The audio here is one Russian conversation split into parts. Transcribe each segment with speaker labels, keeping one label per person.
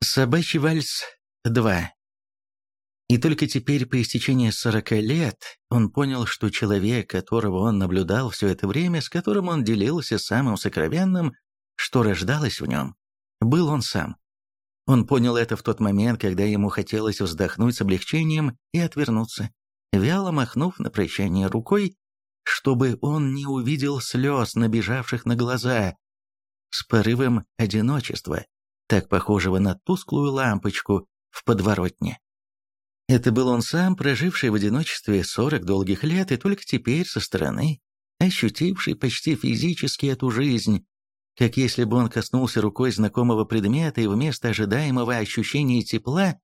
Speaker 1: Собачий вальс 2. И только теперь, по истечении сорока лет, он понял, что человек, которого он наблюдал все это время, с которым он делился самым сокровенным, что рождалось в нем, был он сам. Он понял это в тот момент, когда ему хотелось вздохнуть с облегчением и отвернуться, вяло махнув на прощание рукой, чтобы он не увидел слез, набежавших на глаза, с порывом одиночества, так похожего на тусклую лампочку в подворотне. Это был он сам, проживший в одиночестве сорок долгих лет и только теперь со стороны, ощутивший почти физически эту жизнь, как если бы он коснулся рукой знакомого предмета и вместо ожидаемого ощущения тепла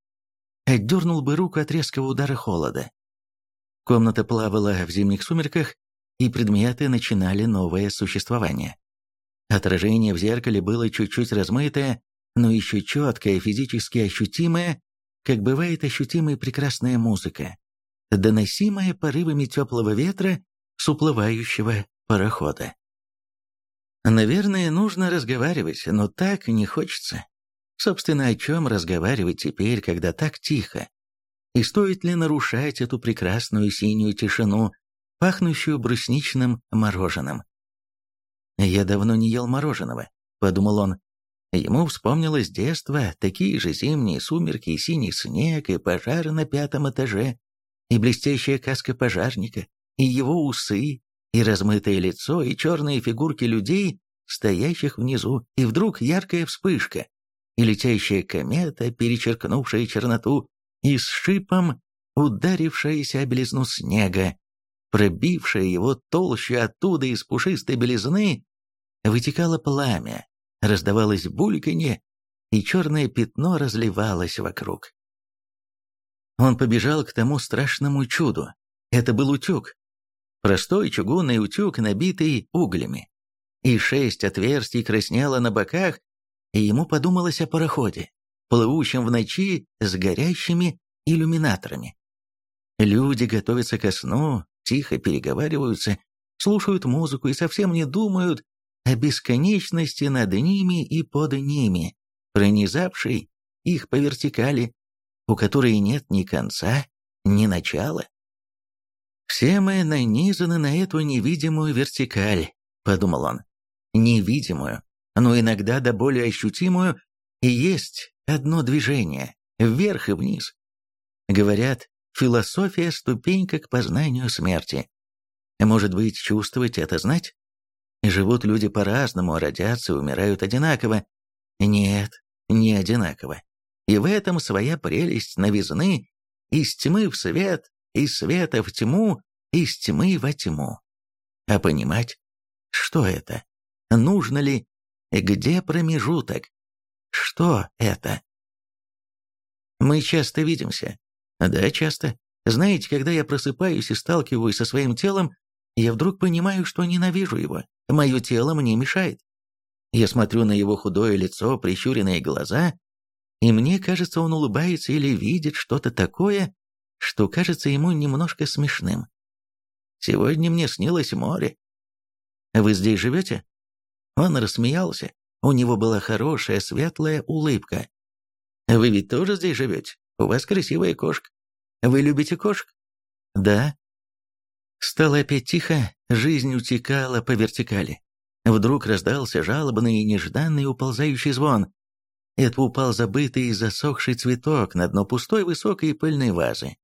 Speaker 1: отдернул бы руку от резкого удара холода. Комната плавала в зимних сумерках, и предметы начинали новое существование. Отражение в зеркале было чуть-чуть размытое, но еще четкое, физически ощутимое, как бывает ощутимая прекрасная музыка, доносимая порывами теплого ветра с уплывающего парохода. Наверное, нужно разговаривать, но так не хочется. Собственно, о чем разговаривать теперь, когда так тихо? И стоит ли нарушать эту прекрасную синюю тишину, пахнущую брусничным мороженым? «Я давно не ел мороженого», — подумал он. Ему вспомнилось детство, такие же зимние сумерки, и синий снег, и пожары на пятом этаже, и блестящая каска пожарника, и его усы, и размытое лицо, и черные фигурки людей, стоящих внизу, и вдруг яркая вспышка, и летящая комета, перечеркнувшая черноту, и с шипом ударившаяся о белизну снега, пробившая его толще оттуда из пушистой белизны, вытекало пламя, раздавалось бульканье, и черное пятно разливалось вокруг. Он побежал к тому страшному чуду. Это был утюг. Простой чугунный утюг, набитый углями. И шесть отверстий краснело на боках, и ему подумалось о пароходе, плывущем в ночи с горящими иллюминаторами. Люди готовятся ко сну, тихо переговариваются, слушают музыку и совсем не думают о бесконечности над ними и под ними, пронизавшей их по вертикали, у которой нет ни конца, ни начала. «Все мы нанизаны на эту невидимую вертикаль», — подумал он. «Невидимую, но иногда до более ощутимую, и есть одно движение, вверх и вниз. Говорят, философия — ступенька к познанию смерти. Может быть, чувствовать — это знать? Живут люди по-разному, родятся и умирают одинаково. Нет, не одинаково. И в этом своя прелесть новизны, из тьмы в свет, из света в тьму, из тьмы во тьму. А понимать, что это? Нужно ли? Где промежуток? Что это? Мы часто видимся. Да, часто. Знаете, когда я просыпаюсь и сталкиваюсь со своим телом, я вдруг понимаю, что ненавижу его. Мое тело мне мешает. Я смотрю на его худое лицо, прищуренные глаза, и мне кажется, он улыбается или видит что-то такое, что кажется ему немножко смешным. Сегодня мне снилось море. Вы здесь живете? Он рассмеялся. У него была хорошая, светлая улыбка. Вы ведь тоже здесь живете? У вас красивая кошка. Вы любите кошек? Да. Стало опять тихо, жизнь утекала по вертикали. Вдруг раздался жалобный и нежданный уползающий звон. Это упал забытый и засохший цветок на дно пустой высокой пыльной вазы.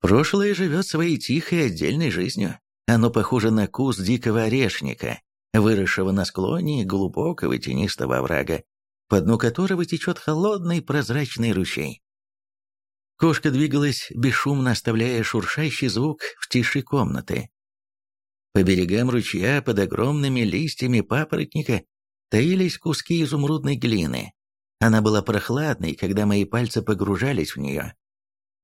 Speaker 1: Прошлое живет своей тихой отдельной жизнью. Оно похоже на куст дикого орешника, выросшего на склоне глубокого тенистого оврага, по дну которого течет холодный прозрачный ручей. Кошка двигалась, бесшумно оставляя шуршащий звук в тиши комнаты. По берегам ручья под огромными листьями папоротника таились куски изумрудной глины. Она была прохладной, когда мои пальцы погружались в нее.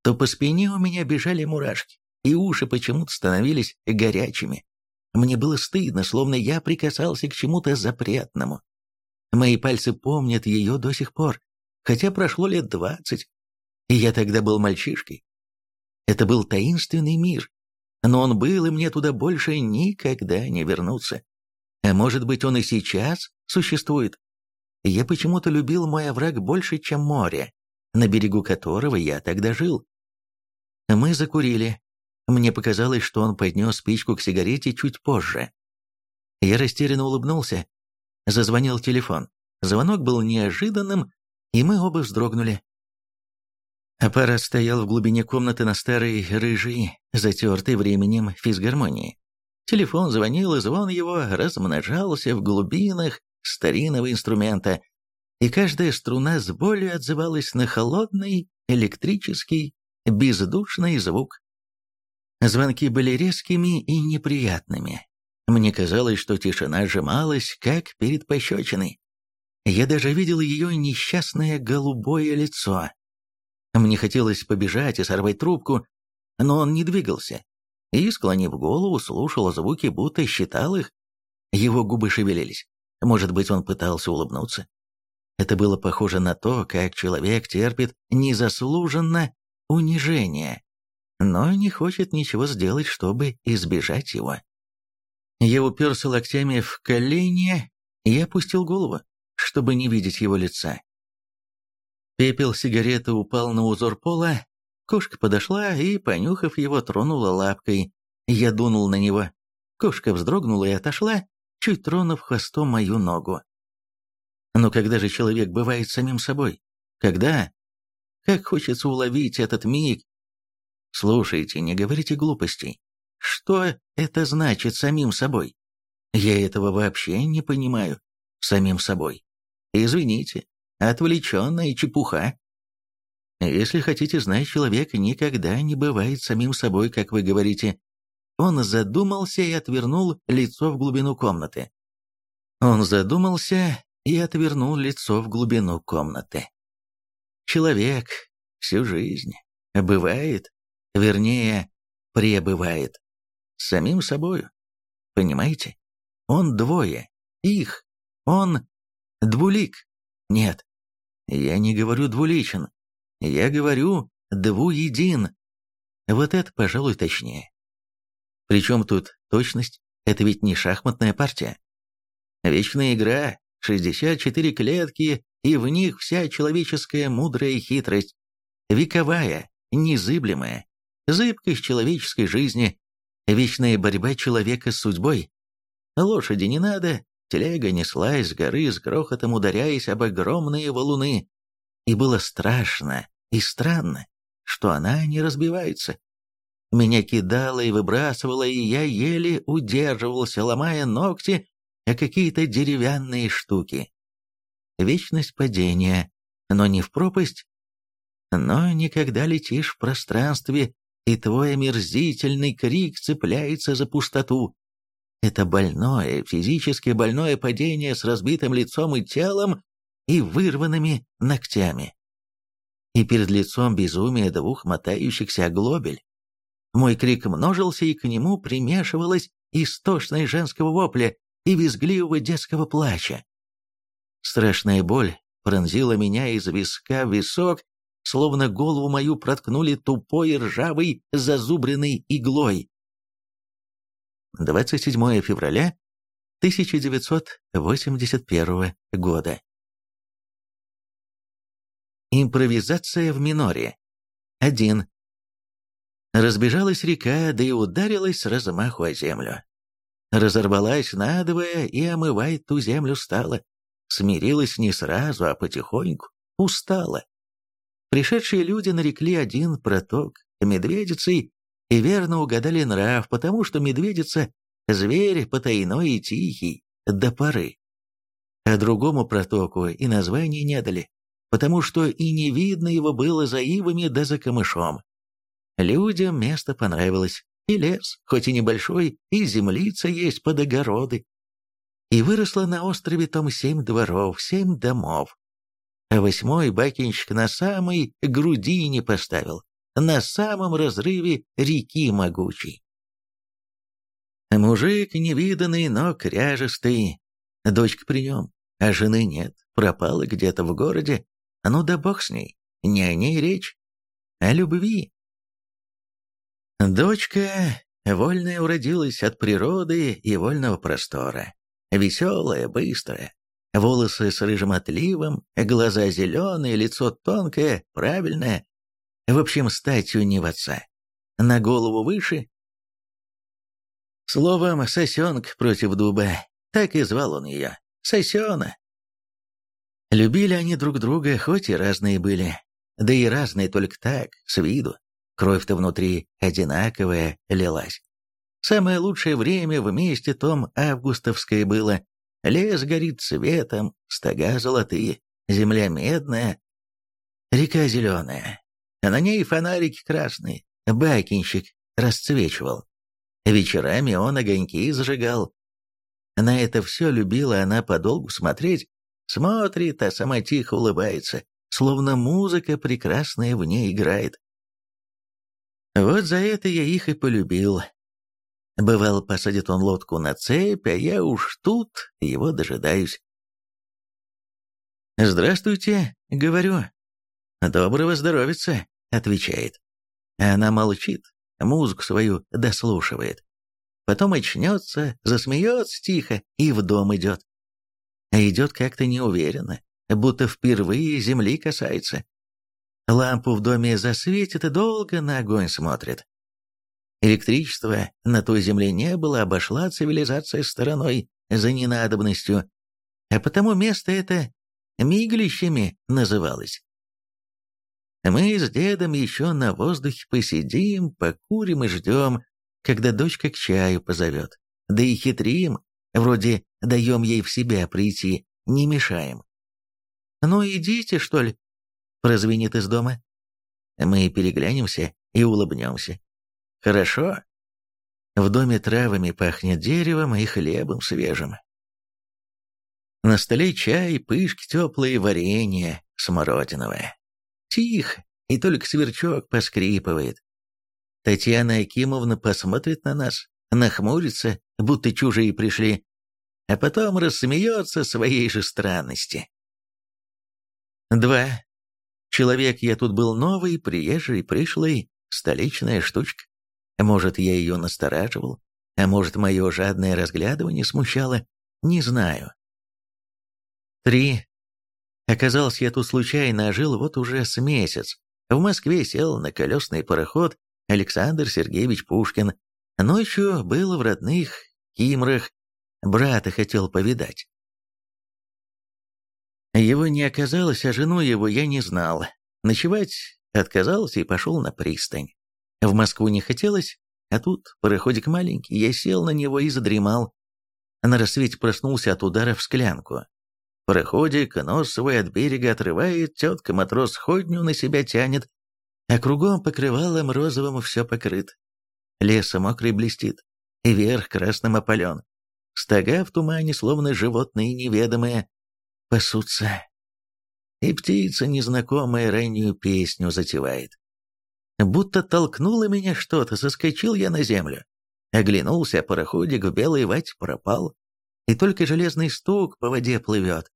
Speaker 1: То по спине у меня бежали мурашки, и уши почему-то становились горячими. Мне было стыдно, словно я прикасался к чему-то запретному. Мои пальцы помнят ее до сих пор, хотя прошло лет двадцать, и я тогда был мальчишкой. Это был таинственный мир, но он был, и мне туда больше никогда не вернуться. А может быть, он и сейчас существует? я почему-то любил мой овраг больше, чем море, на берегу которого я тогда жил. Мы закурили. Мне показалось, что он поднес спичку к сигарете чуть позже. Я растерянно улыбнулся. Зазвонил телефон. Звонок был неожиданным, и мы оба вздрогнули. Аппарат стоял в глубине комнаты на старой рыжей, затертой временем физгармонии. Телефон звонил, и звон его размножался в глубинах старинного инструмента, и каждая струна с болью отзывалась на холодный, электрический, бездушный звук. Звонки были резкими и неприятными. Мне казалось, что тишина сжималась, как перед пощечиной. Я даже видел ее несчастное голубое лицо. Мне хотелось побежать и сорвать трубку, но он не двигался. И, склонив голову, слушал звуки, будто считал их. Его губы шевелились. Может быть, он пытался улыбнуться. Это было похоже на то, как человек терпит незаслуженно унижение, но не хочет ничего сделать, чтобы избежать его. Я уперся локтями в колени и опустил голову, чтобы не видеть его лица. Пепел сигареты упал на узор пола, кошка подошла и, понюхав его, тронула лапкой. Я дунул на него. Кошка вздрогнула и отошла, чуть тронув хвостом мою ногу. Но когда же человек бывает самим собой? Когда? Как хочется уловить этот миг. Слушайте, не говорите глупостей. Что это значит самим собой? Я этого вообще не понимаю. Самим собой. Извините, отвлеченная чепуха. Если хотите знать, человек никогда не бывает самим собой, как вы говорите. Он задумался и отвернул лицо в глубину комнаты. Он задумался и отвернул лицо в глубину комнаты. Человек всю жизнь бывает, вернее, пребывает, самим собою. Понимаете? Он двое, их, он двулик. Нет, я не говорю двуличен, я говорю двуедин. Вот это, пожалуй, точнее. Причем тут точность? Это ведь не шахматная партия. Вечная игра, 64 клетки, и в них вся человеческая мудрая хитрость, вековая, незыблемая, зыбкость человеческой жизни, вечная борьба человека с судьбой. Лошади не надо, телега неслась с горы с грохотом ударяясь об огромные валуны. И было страшно и странно, что она не разбивается. Меня кидало и выбрасывало, и я еле удерживался, ломая ногти а какие-то деревянные штуки. Вечность падения, но не в пропасть. Но никогда летишь в пространстве, и твой омерзительный крик цепляется за пустоту. Это больное, физически больное падение с разбитым лицом и телом и вырванными ногтями. И перед лицом безумия двух мотающихся оглобель. Мой крик множился, и к нему примешивалась истошная женского вопля и визгливого детского плача. Страшная боль пронзила меня из виска в висок, словно голову мою проткнули тупой ржавой зазубренной иглой. 27 февраля 1981 года. Импровизация в миноре. 1. Разбежалась река, да и ударилась с размаху о землю разорвалась надвое и омывать ту землю стала. Смирилась не сразу, а потихоньку, устала. Пришедшие люди нарекли один проток медведицей и верно угадали нрав, потому что медведица — зверь потайной и тихий, до поры. А другому протоку и названия не дали, потому что и не видно его было за ивами да за камышом. Людям место понравилось, и лес, хоть и небольшой, и землица есть под огороды. И выросло на острове том семь дворов, семь домов. А восьмой бакинщик на самой грудине поставил, на самом разрыве реки могучей. Мужик невиданный, но кряжестый, дочка при нем, а жены нет, пропала где-то в городе. Ну да бог с ней, не о ней речь, о любви. Дочка вольная уродилась от природы и вольного простора. Веселая, быстрая. Волосы с рыжим отливом, глаза зеленые, лицо тонкое, правильное. В общем, статью не в отца. На голову выше. Словом, сосенка против дуба. Так и звал он ее. Сосена. Любили они друг друга, хоть и разные были. Да и разные только так, с виду. Кровь-то внутри одинаковая лилась. Самое лучшее время вместе том августовское было. Лес горит цветом, стога золотые, земля медная, река зеленая, на ней фонарики красные, бакинщик расцвечивал. Вечерами он огоньки зажигал. На это все любила она подолгу смотреть, смотрит, а сама тихо улыбается, словно музыка прекрасная в ней играет. Вот за это я их и полюбил, Бывал, посадит он лодку на цепь, а я уж тут его дожидаюсь. «Здравствуйте», — говорю. «Доброго здоровица», — отвечает. Она молчит, музыку свою дослушивает. Потом очнется, засмеется тихо и в дом идет. А идет как-то неуверенно, будто впервые земли касается. Лампу в доме засветит и долго на огонь смотрит. Электричества на той земле не было, обошла цивилизация стороной за ненадобностью, а потому место это миглищами называлось. Мы с дедом еще на воздухе посидим, покурим и ждем, когда дочка к чаю позовет. Да и хитрим, вроде даем ей в себя прийти, не мешаем. «Ну, идите, что ли?» — прозвенит из дома. Мы переглянемся и улыбнемся. Хорошо. В доме травами пахнет деревом и хлебом свежим. На столе чай, пышки теплые, варенье смородиновое. Тихо, и только сверчок поскрипывает. Татьяна Акимовна посмотрит на нас, нахмурится, будто чужие пришли, а потом рассмеется своей же странности. Два. Человек я тут был новый, приезжий, пришлый, столичная штучка. Может, я ее настораживал, а может, мое жадное разглядывание смущало, не знаю. Три. Оказался я тут случайно, жил вот уже с месяц. В Москве сел на колесный пароход Александр Сергеевич Пушкин. Ночью был в родных Кимрах, брата хотел повидать. Его не оказалось, а жену его я не знал. Ночевать отказался и пошел на пристань. В Москву не хотелось, а тут пароходик маленький, я сел на него и задремал. На рассвете проснулся от удара в склянку. Пароходик нос свой от берега отрывает, тетка-матрос ходню на себя тянет, а кругом покрывалом розовым все покрыт. Леса мокрый блестит, и верх красным опален. Стога в тумане, словно животные неведомые, пасутся. И птица незнакомая раннюю песню затевает. Будто толкнуло меня что-то, соскочил я на землю. Оглянулся, пароходик в белой вать пропал. И только железный стук по воде плывет.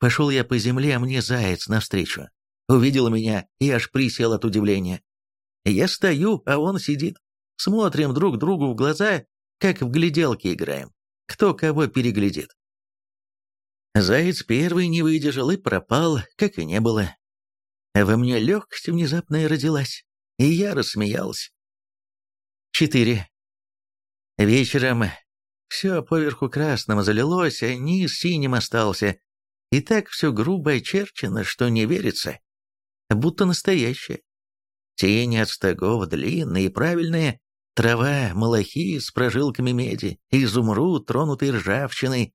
Speaker 1: Пошел я по земле, а мне заяц навстречу. Увидел меня и аж присел от удивления. Я стою, а он сидит. Смотрим друг другу в глаза, как в гляделки играем. Кто кого переглядит. Заяц первый не выдержал и пропал, как и не было. Во мне легкость внезапная родилась, и я рассмеялся. 4. Вечером все поверху красным залилось, а низ синим остался. И так все грубо очерчено, что не верится. Будто настоящее. Тени от стогов длинные и правильные, трава, малахи с прожилками меди, изумруд, тронутый ржавчиной.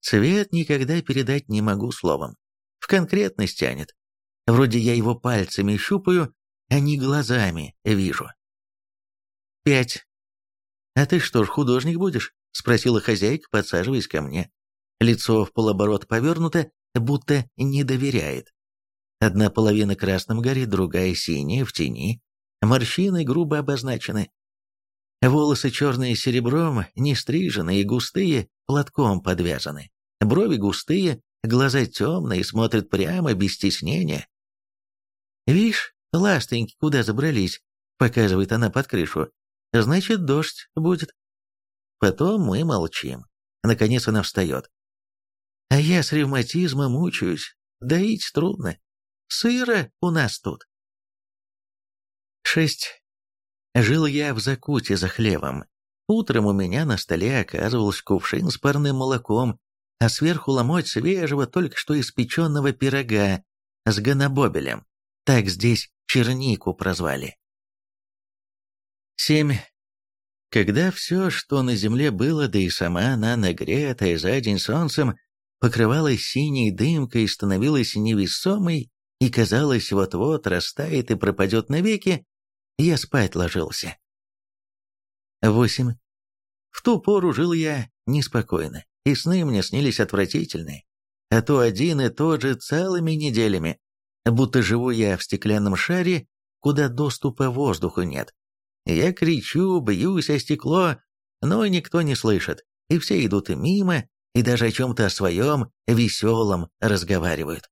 Speaker 1: Цвет никогда передать не могу словом. В конкретность тянет. Вроде я его пальцами щупаю, а не глазами вижу. Пять. «А ты что ж, художник будешь?» — спросила хозяйка, подсаживаясь ко мне. Лицо в полоборот повернуто, будто не доверяет. Одна половина красным горит, другая синяя, в тени. Морщины грубо обозначены. Волосы черные серебром, не стриженные и густые, платком подвязаны. Брови густые, глаза темные, смотрят прямо, без стеснения. «Вишь, ластоньки куда забрались?» — показывает она под крышу. «Значит, дождь будет». Потом мы молчим. Наконец она встает. А я с ревматизмом мучаюсь, доить трудно. Сыро у нас тут. 6. Жил я в закуте за хлебом. Утром у меня на столе оказывался кувшин с парным молоком, а сверху ломоть свежего, только что испеченного пирога с гонобобелем. Так здесь чернику прозвали. 7. Когда все, что на земле было, да и сама она, нагретая за день солнцем, покрывалась синей дымкой, становилась невесомой и, казалось, вот-вот растает и пропадет навеки, я спать ложился. 8. В ту пору жил я неспокойно, и сны мне снились отвратительные, а то один и тот же целыми неделями, будто живу я в стеклянном шаре, куда доступа воздуху нет. Я кричу, бьюсь о стекло, но никто не слышит, и все идут мимо, и даже о чем-то своем веселом разговаривают.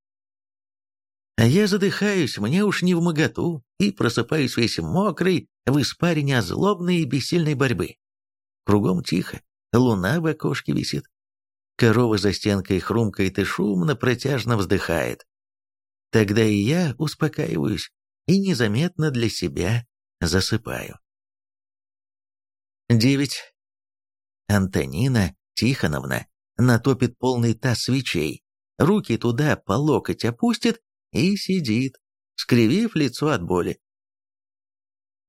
Speaker 1: А я задыхаюсь, мне уж не в моготу, и просыпаюсь весь мокрый, в испарине злобной и бессильной борьбы. Кругом тихо, луна в окошке висит. Корова за стенкой хрумкает и шумно, протяжно вздыхает. Тогда и я успокаиваюсь и незаметно для себя засыпаю. 9. Антонина Тихоновна натопит полный таз свечей, руки туда по локоть опустит и сидит, скривив лицо от боли.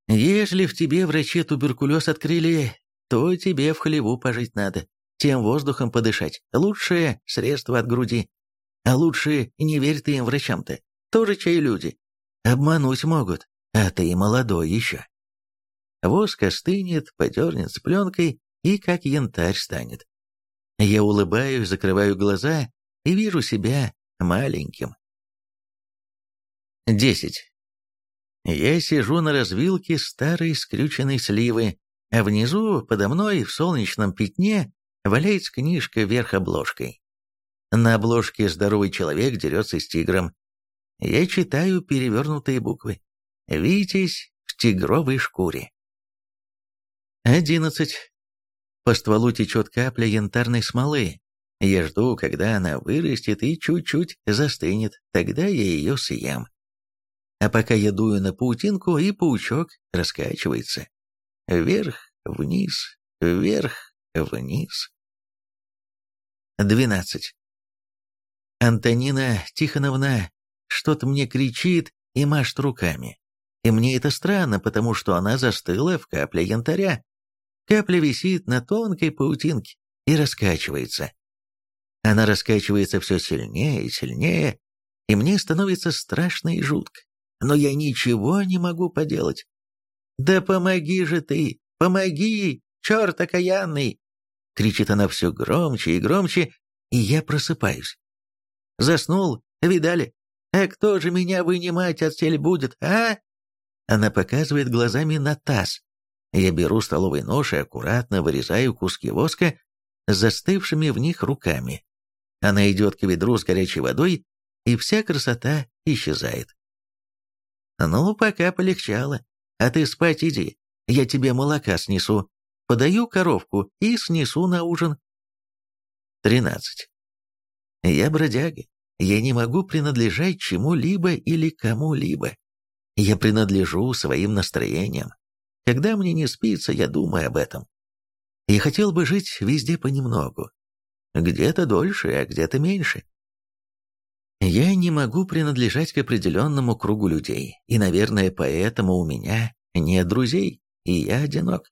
Speaker 1: Если в тебе врачи туберкулез открыли, то тебе в хлеву пожить надо, тем воздухом подышать. Лучшее средство от груди. А лучше не верь ты им врачам-то, тоже чай люди. Обмануть могут, а ты молодой еще. Воск остынет, подернет с пленкой и как янтарь станет. Я улыбаюсь, закрываю глаза и вижу себя маленьким. 10. Я сижу на развилке старой скрюченной сливы, а внизу, подо мной, в солнечном пятне, валяется книжка вверх обложкой. На обложке здоровый человек дерется с тигром. Я читаю перевернутые буквы. «Витязь в тигровой шкуре». 11. По стволу течет капля янтарной смолы. Я жду, когда она вырастет и чуть-чуть застынет, тогда я ее съем. А пока я дую на паутинку, и паучок раскачивается. Вверх, вниз, вверх, вниз. 12. Антонина Тихоновна что-то мне кричит и машет руками. И мне это странно, потому что она застыла в капле янтаря. Капля висит на тонкой паутинке и раскачивается. Она раскачивается все сильнее и сильнее, и мне становится страшно и жутко. Но я ничего не могу поделать. «Да помоги же ты! Помоги! Черт окаянный!» Кричит она все громче и громче, и я просыпаюсь. Заснул, видали? А кто же меня вынимать отсель будет, а? Она показывает глазами на таз. Я беру столовый нож и аккуратно вырезаю куски воска застывшими в них руками. Она идет к ведру с горячей водой, и вся красота исчезает. Ну, пока полегчало. А ты спать иди, я тебе молока снесу. Подаю коровку и снесу на ужин. 13. Я бродяга. Я не могу принадлежать чему-либо или кому-либо. Я принадлежу своим настроениям. Когда мне не спится, я думаю об этом. Я хотел бы жить везде понемногу. Где-то дольше, а где-то меньше. Я не могу принадлежать к определенному кругу людей, и, наверное, поэтому у меня нет друзей, и я одинок.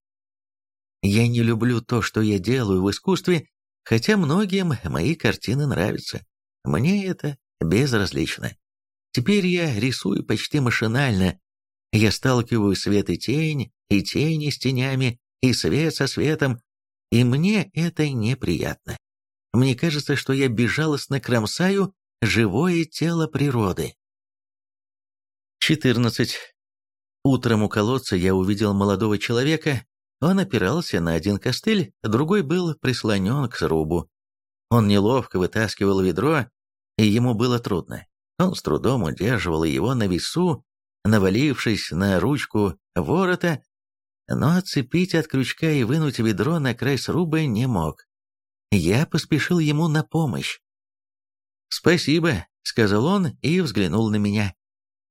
Speaker 1: Я не люблю то, что я делаю в искусстве, хотя многим мои картины нравятся. Мне это безразлично. Теперь я рисую почти машинально. Я сталкиваю свет и тень, и тени с тенями, и свет со светом, и мне это неприятно. Мне кажется, что я безжалостно кромсаю живое тело природы. 14. Утром у колодца я увидел молодого человека. Он опирался на один костыль, другой был прислонен к срубу. Он неловко вытаскивал ведро, и ему было трудно. Он с трудом удерживал его на весу, навалившись на ручку ворота, но отцепить от крючка и вынуть ведро на край сруба не мог. Я поспешил ему на помощь. «Спасибо», — сказал он и взглянул на меня.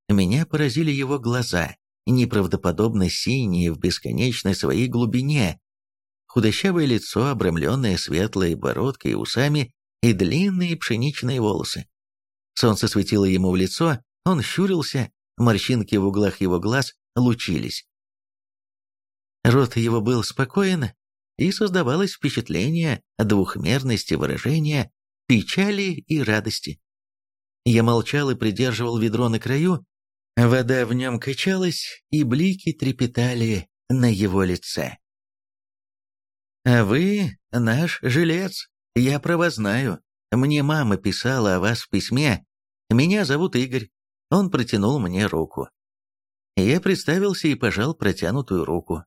Speaker 1: Меня поразили его глаза, неправдоподобно синие в бесконечной своей глубине. Худощавое лицо, обрамленное светлой бородкой и усами, и длинные пшеничные волосы. Солнце светило ему в лицо, он щурился, морщинки в углах его глаз лучились. Рот его был спокоен, и создавалось впечатление двухмерности выражения, печали и радости. Я молчал и придерживал ведро на краю, вода в нем качалась, и блики трепетали на его лице. «А вы наш жилец, я про вас знаю. Мне мама писала о вас в письме. Меня зовут Игорь». Он протянул мне руку. Я представился и пожал протянутую руку.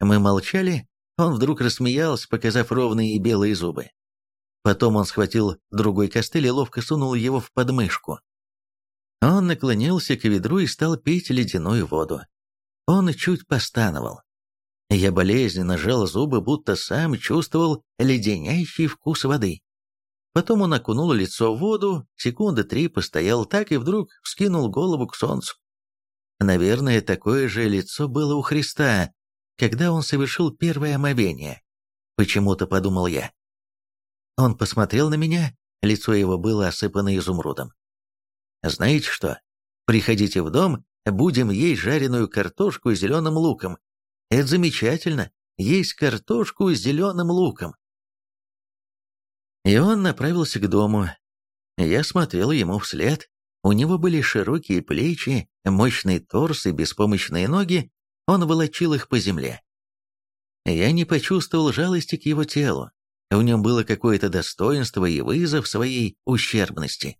Speaker 1: Мы молчали, он вдруг рассмеялся, показав ровные белые зубы. Потом он схватил другой костыль и ловко сунул его в подмышку. Он наклонился к ведру и стал пить ледяную воду. Он чуть постановал. Я болезненно сжал зубы, будто сам чувствовал леденящий вкус воды. Потом он окунул лицо в воду, секунды три постоял так и вдруг вскинул голову к солнцу. Наверное, такое же лицо было у Христа, когда он совершил первое омовение. Почему-то подумал я. Он посмотрел на меня, лицо его было осыпано изумрудом. «Знаете что? Приходите в дом, будем есть жареную картошку с зеленым луком. Это замечательно, есть картошку с зеленым луком». И он направился к дому. Я смотрел ему вслед. У него были широкие плечи, мощный торс и беспомощные ноги, он волочил их по земле. Я не почувствовал жалости к его телу. В нем было какое-то достоинство и вызов своей ущербности.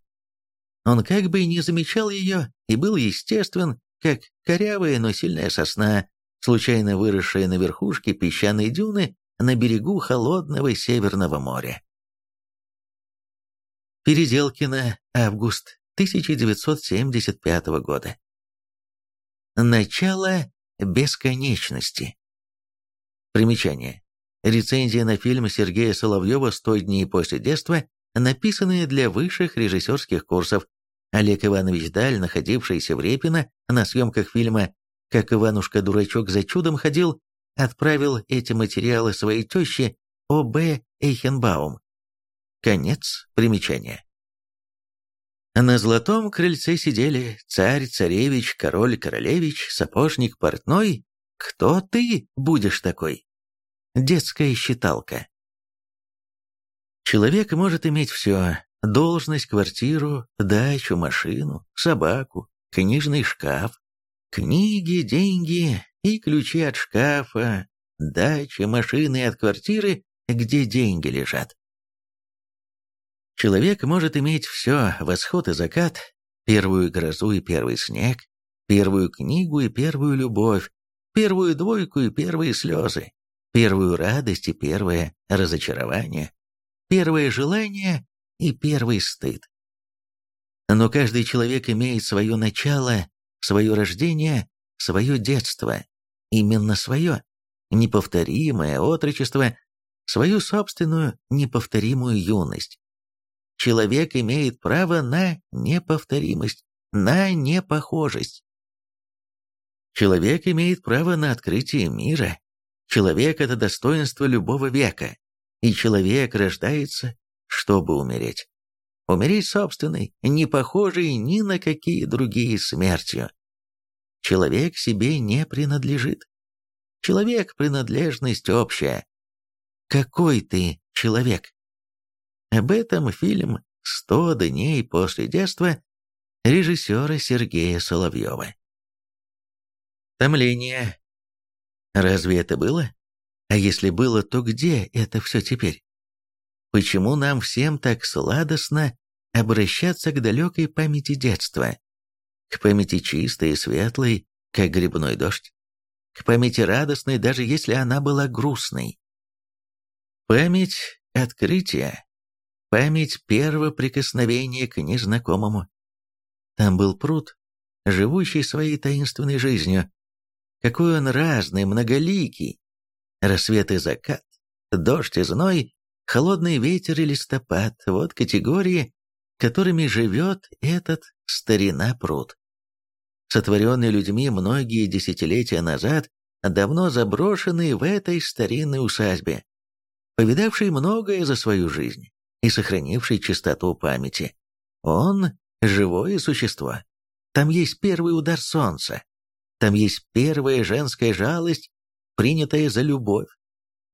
Speaker 1: Он как бы и не замечал ее, и был естествен, как корявая, но сильная сосна, случайно выросшая на верхушке песчаной дюны на берегу холодного Северного моря. Переделкино, август 1975 года. Начало бесконечности. Примечание. Рецензия на фильм Сергея Соловьева «100 дней после детства», написанная для высших режиссерских курсов. Олег Иванович Даль, находившийся в Репино на съемках фильма «Как Иванушка-дурачок за чудом ходил», отправил эти материалы своей теще О.Б. Эйхенбаум. Конец примечания. На золотом крыльце сидели царь, царевич, король, королевич, сапожник, портной. Кто ты будешь такой? Детская считалка. Человек может иметь все. Должность, квартиру, дачу, машину, собаку, книжный шкаф, книги, деньги и ключи от шкафа, дача, машины от квартиры, где деньги лежат. Человек может иметь все, восход и закат, первую грозу и первый снег, первую книгу и первую любовь, первую двойку и первые слезы, первую радость и первое разочарование, первое желание и первый стыд. Но каждый человек имеет свое начало, свое рождение, свое детство, именно свое, неповторимое отрочество, свою собственную неповторимую юность человек имеет право на неповторимость, на непохожесть. Человек имеет право на открытие мира. Человек – это достоинство любого века, и человек рождается, чтобы умереть. Умереть собственной, не похожей ни на какие другие смертью. Человек себе не принадлежит. Человек – принадлежность общая. Какой ты человек? Об этом фильм «Сто дней после детства» режиссера Сергея Соловьева. Томление. Разве это было? А если было, то где это все теперь? Почему нам всем так сладостно обращаться к далекой памяти детства? К памяти чистой и светлой, как грибной дождь? К памяти радостной, даже если она была грустной? Память открытия Память первого прикосновения к незнакомому. Там был пруд, живущий своей таинственной жизнью. Какой он разный, многоликий. Рассвет и закат, дождь и зной, холодный ветер и листопад — вот категории, которыми живет этот старина пруд. Сотворенный людьми многие десятилетия назад, давно заброшенный в этой старинной усадьбе, повидавший многое за свою жизнь и сохранивший чистоту памяти. Он – живое существо. Там есть первый удар солнца. Там есть первая женская жалость, принятая за любовь.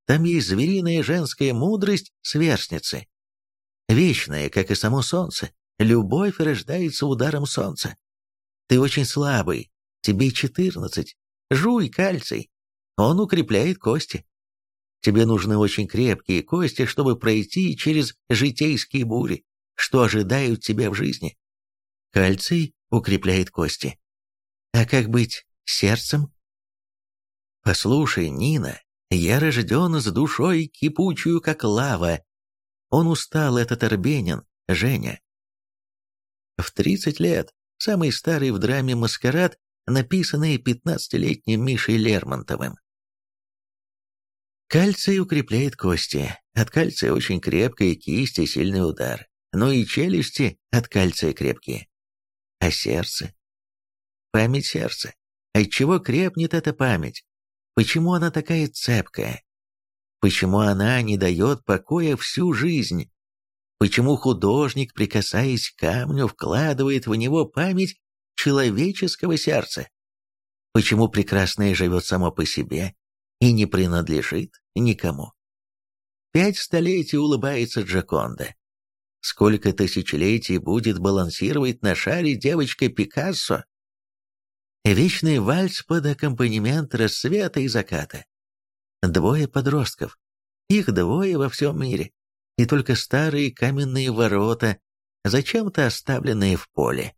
Speaker 1: Там есть звериная женская мудрость сверстницы. Вечная, как и само солнце, любовь рождается ударом солнца. Ты очень слабый, тебе 14, жуй кальций, он укрепляет кости. Тебе нужны очень крепкие кости, чтобы пройти через житейские бури, что ожидают тебя в жизни. Кальций укрепляет кости. А как быть сердцем? Послушай, Нина, я рожден с душой кипучую, как лава. Он устал, этот Арбенин, Женя. В 30 лет, самый старый в драме «Маскарад», написанный 15-летним Мишей Лермонтовым. Кальций укрепляет кости. От кальция очень крепкая кисть и сильный удар. Но и челюсти от кальция крепкие. А сердце? Память сердца. Отчего крепнет эта память? Почему она такая цепкая? Почему она не дает покоя всю жизнь? Почему художник, прикасаясь к камню, вкладывает в него память человеческого сердца? Почему прекрасное живет само по себе, и не принадлежит никому. Пять столетий улыбается Джаконда. Сколько тысячелетий будет балансировать на шаре девочка Пикассо? Вечный вальс под аккомпанемент рассвета и заката. Двое подростков. Их двое во всем мире. И только старые каменные ворота, зачем-то оставленные в поле.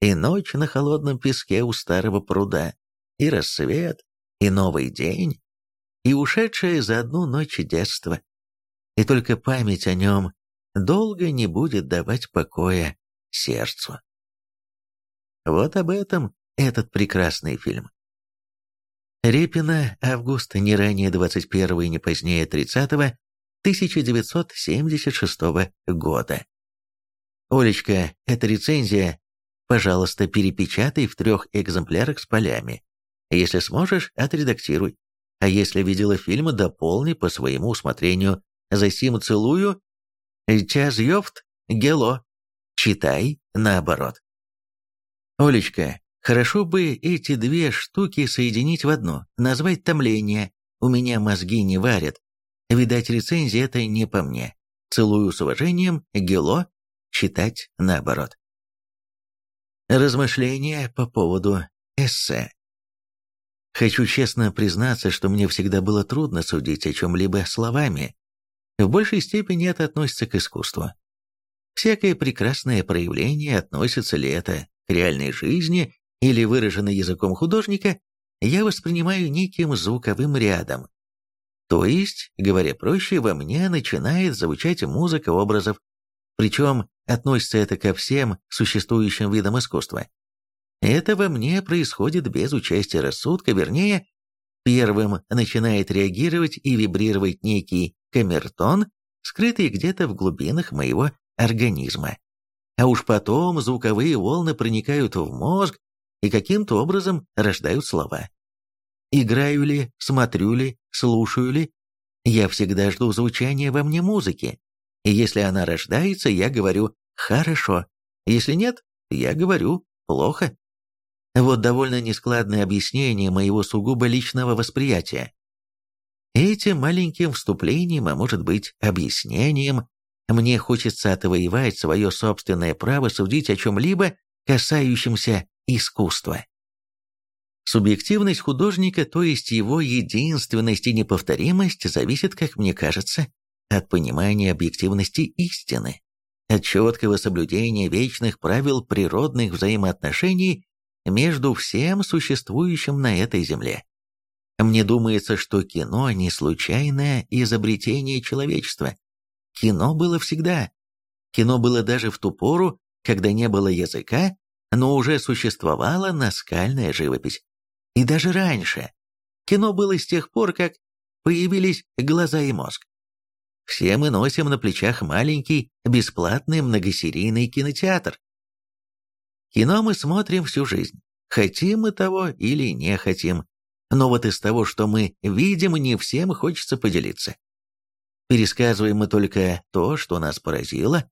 Speaker 1: И ночь на холодном песке у старого пруда. И рассвет, и новый день и ушедшее за одну ночь детства. И только память о нем долго не будет давать покоя сердцу. Вот об этом этот прекрасный фильм. Репина, август, не ранее 21 и не позднее 30 1976 года. Олечка, эта рецензия, пожалуйста, перепечатай в трех экземплярах с полями. Если сможешь, отредактируй. А если видела фильм, дополни по своему усмотрению. Засим целую. Час ёфт, гело. Читай наоборот. Олечка, хорошо бы эти две штуки соединить в одну, назвать томление. У меня мозги не варят. Видать, рецензия это не по мне. Целую с уважением, гело, читать наоборот. Размышления по поводу эссе. Хочу честно признаться, что мне всегда было трудно судить о чем-либо словами. В большей степени это относится к искусству. Всякое прекрасное проявление, относится ли это к реальной жизни или выражено языком художника, я воспринимаю неким звуковым рядом. То есть, говоря проще, во мне начинает звучать музыка образов, причем относится это ко всем существующим видам искусства. Это во мне происходит без участия рассудка, вернее, первым начинает реагировать и вибрировать некий камертон, скрытый где-то в глубинах моего организма. А уж потом звуковые волны проникают в мозг и каким-то образом рождают слова. Играю ли, смотрю ли, слушаю ли, я всегда жду звучания во мне музыки. И если она рождается, я говорю «хорошо». Если нет, я говорю «плохо». Вот довольно нескладное объяснение моего сугубо личного восприятия. Этим маленьким вступлением, а может быть объяснением, мне хочется отвоевать свое собственное право судить о чем-либо, касающемся искусства. Субъективность художника, то есть его единственность и неповторимость, зависит, как мне кажется, от понимания объективности истины, от четкого соблюдения вечных правил природных взаимоотношений между всем существующим на этой земле. Мне думается, что кино не случайное изобретение человечества. Кино было всегда. Кино было даже в ту пору, когда не было языка, но уже существовала наскальная живопись. И даже раньше. Кино было с тех пор, как появились глаза и мозг. Все мы носим на плечах маленький, бесплатный многосерийный кинотеатр. Кино мы смотрим всю жизнь, хотим мы того или не хотим. Но вот из того, что мы видим, не всем хочется поделиться. Пересказываем мы только то, что нас поразило,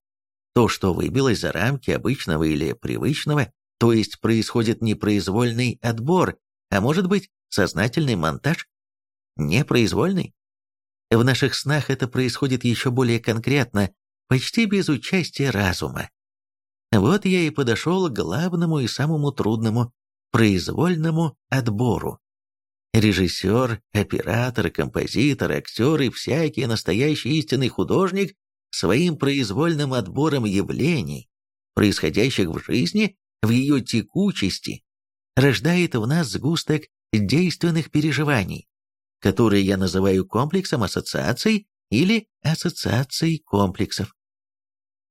Speaker 1: то, что выбилось за рамки обычного или привычного, то есть происходит непроизвольный отбор, а может быть сознательный монтаж? Непроизвольный? В наших снах это происходит еще более конкретно, почти без участия разума. Вот я и подошел к главному и самому трудному – произвольному отбору. Режиссер, оператор, композитор, актер и всякий настоящий истинный художник своим произвольным отбором явлений, происходящих в жизни, в ее текучести, рождает в нас сгусток действенных переживаний, которые я называю комплексом ассоциаций или ассоциацией комплексов.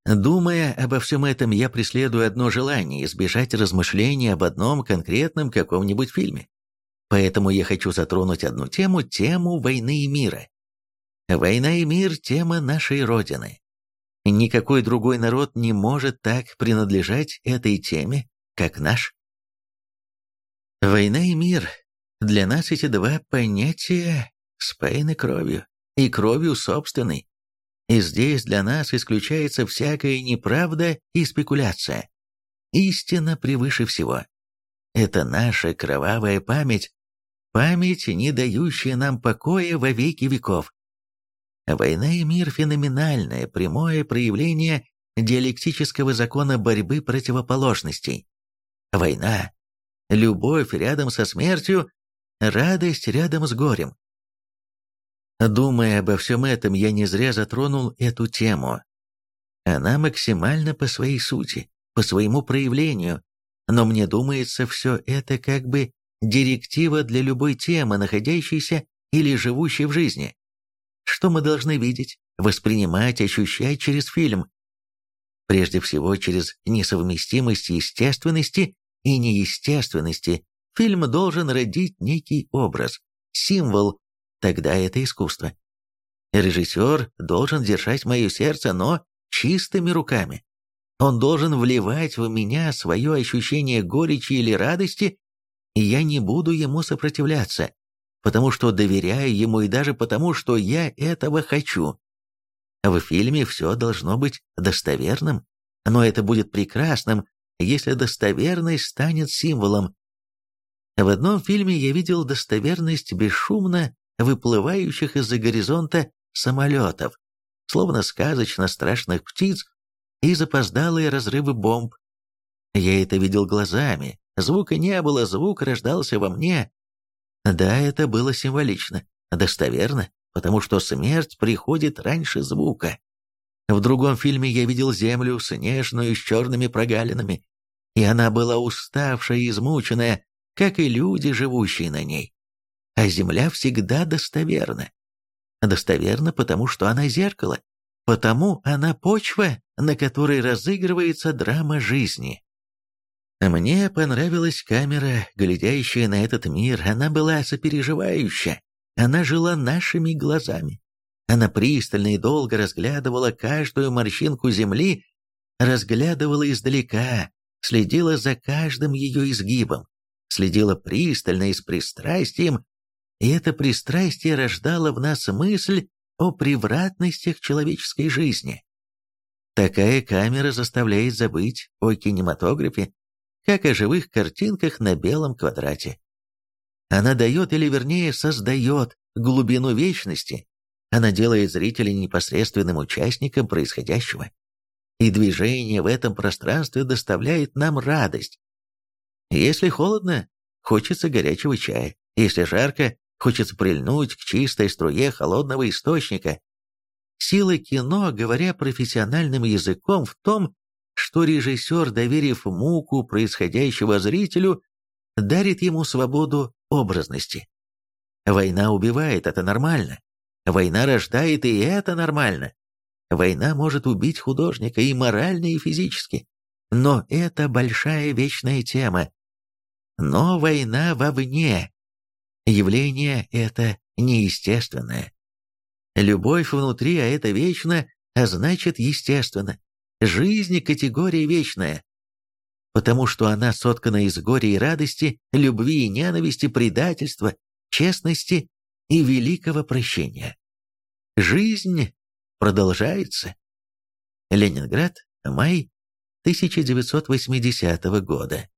Speaker 1: Думая обо всем этом, я преследую одно желание – избежать размышлений об одном конкретном каком-нибудь фильме. Поэтому я хочу затронуть одну тему – тему войны и мира. Война и мир – тема нашей Родины. Никакой другой народ не может так принадлежать этой теме, как наш. Война и мир – для нас эти два понятия спаяны кровью, и кровью собственной. И здесь для нас исключается всякая неправда и спекуляция. Истина превыше всего. Это наша кровавая память, память, не дающая нам покоя во веки веков. Война и мир – феноменальное, прямое проявление диалектического закона борьбы противоположностей. Война – любовь рядом со смертью, радость рядом с горем. Думая обо всем этом, я не зря затронул эту тему. Она максимальна по своей сути, по своему проявлению, но мне думается, все это как бы директива для любой темы, находящейся или живущей в жизни. Что мы должны видеть, воспринимать, ощущать через фильм? Прежде всего, через несовместимость естественности и неестественности фильм должен родить некий образ, символ, тогда это искусство. Режиссер должен держать мое сердце, но чистыми руками. Он должен вливать в меня свое ощущение горечи или радости, и я не буду ему сопротивляться, потому что доверяю ему и даже потому, что я этого хочу. В фильме все должно быть достоверным, но это будет прекрасным, если достоверность станет символом. В одном фильме я видел достоверность бесшумно выплывающих из-за горизонта самолетов, словно сказочно страшных птиц, и запоздалые разрывы бомб. Я это видел глазами, звука не было, звук рождался во мне. Да, это было символично, достоверно, потому что смерть приходит раньше звука. В другом фильме я видел землю, снежную, с черными прогалинами, и она была уставшая и измученная, как и люди, живущие на ней а Земля всегда достоверна. Достоверна, потому что она зеркало, потому она почва, на которой разыгрывается драма жизни. Мне понравилась камера, глядящая на этот мир, она была сопереживающая, она жила нашими глазами. Она пристально и долго разглядывала каждую морщинку земли, разглядывала издалека, следила за каждым ее изгибом, следила пристально и с пристрастием, и это пристрастие рождало в нас мысль о превратностях человеческой жизни. Такая камера заставляет забыть о кинематографе, как о живых картинках на белом квадрате. Она дает, или вернее создает, глубину вечности, она делает зрителя непосредственным участником происходящего. И движение в этом пространстве доставляет нам радость. Если холодно, хочется горячего чая. Если жарко, Хочется прильнуть к чистой струе холодного источника. Сила кино, говоря профессиональным языком, в том, что режиссер, доверив муку происходящего зрителю, дарит ему свободу образности. Война убивает, это нормально. Война рождает, и это нормально. Война может убить художника и морально, и физически. Но это большая вечная тема. Но война вовне, Явление это неестественное. Любовь внутри, а это вечно, а значит естественно. Жизнь – категория вечная. Потому что она соткана из горя и радости, любви и ненависти, предательства, честности и великого прощения. Жизнь продолжается. Ленинград, май 1980 года.